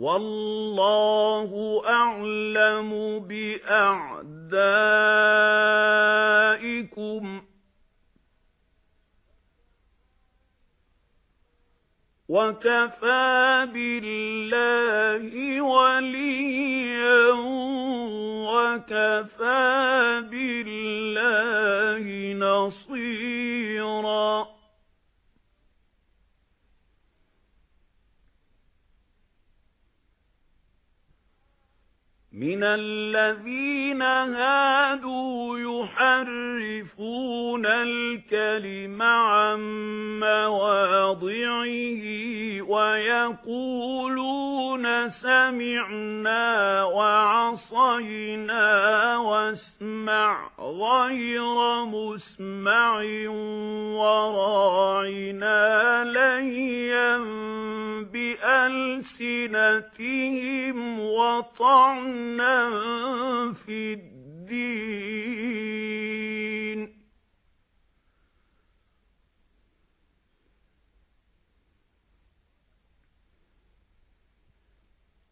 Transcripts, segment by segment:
وَاللَّهُ أَعْلَمُ بِأَعْدَائِكُمْ وَكَفَى بِاللَّهِ وَلِيًّا وَكَفَى بِاللَّهِ نَصِيرًا مِنَ الَّذِينَ هَادُوا يُحَرِّفُونَ الْكَلِمَ عَن مَّوَاضِعِهِ وَيَقُولُونَ سَمِعْنَا وَعَصَيْنَا وَاسْمَعْ غَيْرَ مُسْمَعٍ وَرَاعِنَا بِأَلْسِنَتِهِمْ وَطَعْنًا فِي الدِّينِ.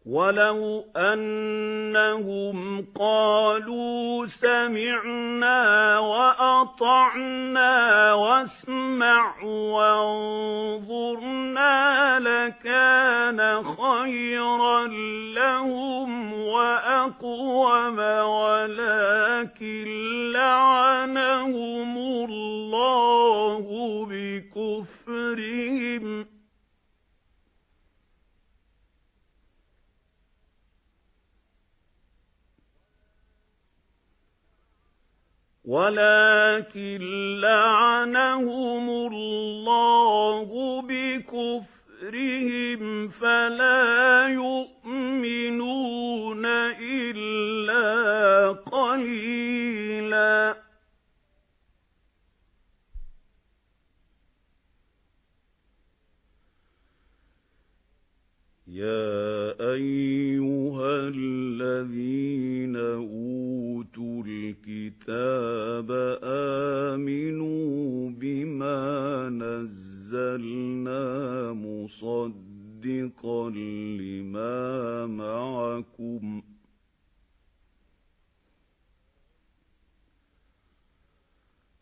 وَلَوْ أَنَّهُمْ قَالُوا سَمِعْنَا وَأَطَعْنَا وَاسْمَعْ وَانظُرْنَا لَكَانَ خَيْرًا لَّهُمْ وَأَقْوَمَ وَلَكِن لَّعَنَهُمُ اللَّهُ بِكُفْرِهِمْ. وَلَكِن لَّعَنَهُمُ اللَّهُ بِكُفْرِهِمْ. فَلَا يُؤْمِنُونَ إِلَّا قَلِيلًا يَا أَيُّهَا الَّذِينَ أُوتُوا الْكِتَابَ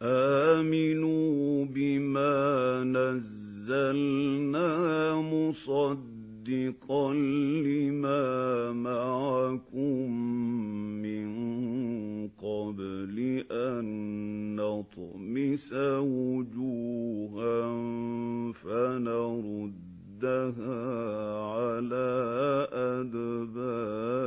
آمِنُوا بِمَا نَزَّلْنَا مُصَدِّقًا لِمَا مَعَكُمْ مِنْ قَبْلِ أَن نَّطْمِسَ وُجُوهًا فَنَرُدَّهَا عَلَى أَدْبَارِهَا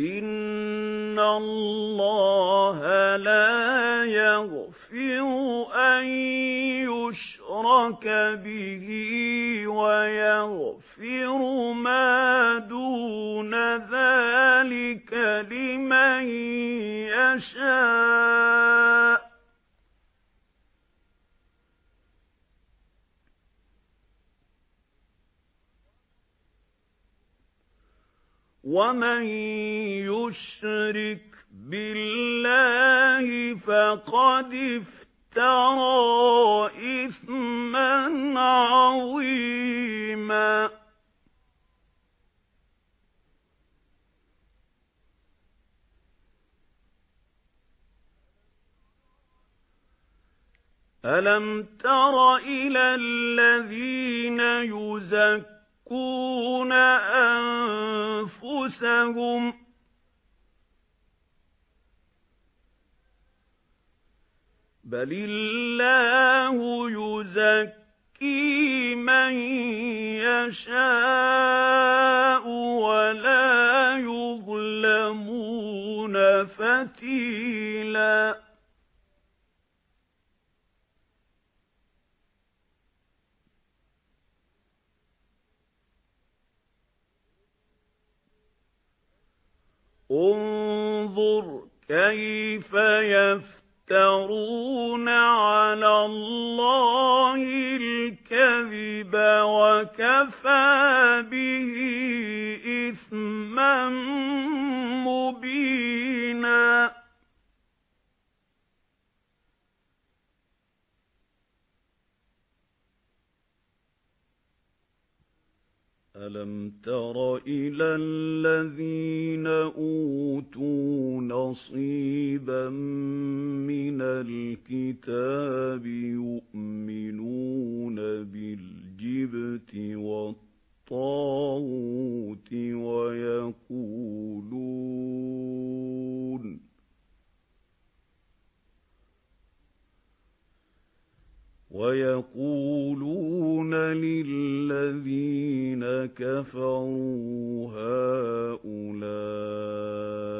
إِنَّ اللَّهَ لَا يَغْفِرُ أَن يُشْرَكَ بِهِ وَيَغْفِرُ مَا دُونَ ذَلِكَ لِمَن يَشَاءُ وَمَن يُشْرِكْ بِاللَّهِ فَقَدِ افْتَرَىٰ إِثْمًا عَظِيمًا أَلَمْ تَرَ إِلَى الَّذِينَ يُزَكُّونَ أَنفُسَهُمْ بَلِ اللَّهُ يُزَكِّي مَن يَشَاءُ وَلَا يُظْلَمُونَ فَتِيلًا انظُرْ كَيْفَ يَفْتَرُونَ عَلَى اللَّهِ الْكَذِبَ وَكَفَى بِهِ أَلَمْ تَرَ إِلَى الَّذِينَ أُوتُوا نَصِيبًا مِنَ الْكِتَابِ يُؤْمِنُونَ وَيَقُولُونَ لِلَّذِينَ كَفَرُوا هَؤُلَاءِ